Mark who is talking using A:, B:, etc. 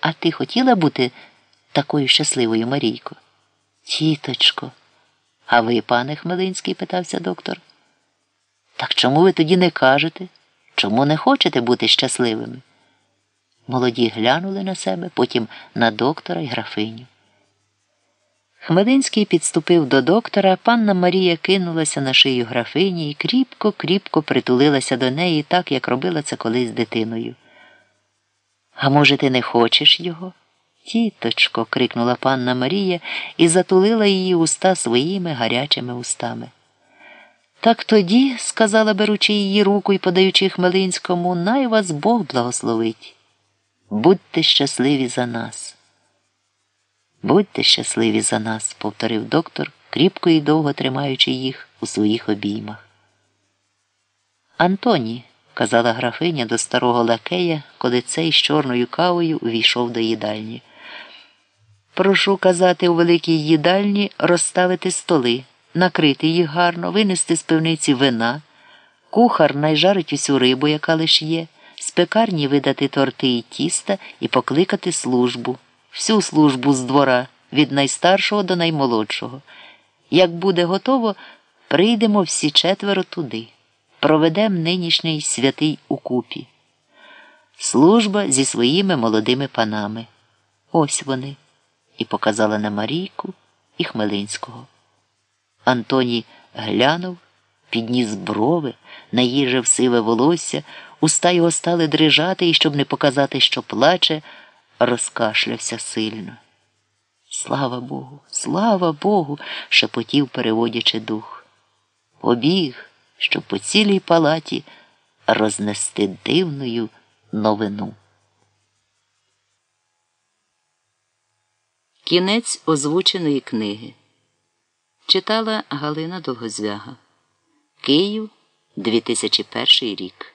A: А ти хотіла бути такою щасливою, Марійко? Тіточко. А ви, пане Хмелинський? питався доктор. Так чому ви тоді не кажете? Чому не хочете бути щасливими? Молоді глянули на себе, потім на доктора й графиню. Хмелинський підступив до доктора, панна Марія кинулася на шию графині і кріпко, кріпко притулилася до неї, так, як робила це колись з дитиною. А може, ти не хочеш його? Тіточко, крикнула панна Марія і затулила її уста своїми гарячими устами. Так тоді, сказала, беручи її руку і подаючи Хмелинському, най вас Бог благословить. Будьте щасливі за нас. Будьте щасливі за нас, повторив доктор, кріпко і довго тримаючи їх у своїх обіймах. Антоні, казала графиня до старого лакея, коли цей з чорною кавою увійшов до їдальні. Прошу казати у великій їдальні розставити столи, накрити їх гарно, винести з пивниці вина, кухар найжарить усю рибу, яка лиш є, з пекарні видати торти і тіста і покликати службу, всю службу з двора, від найстаршого до наймолодшого. Як буде готово, прийдемо всі четверо туди, проведемо нинішній святий укупі. Служба зі своїми молодими панами. Ось вони і показала на Марійку і Хмелинського. Антоній глянув, підніс брови, наїжив сиве волосся, уста його стали дрижати і, щоб не показати, що плаче, розкашлявся сильно. Слава Богу, слава Богу, шепотів, переводячи дух. Побіг, щоб по цілій палаті рознести дивною новину.
B: Кінець озвученої книги. Читала Галина Довгозвяга. Київ 2001 рік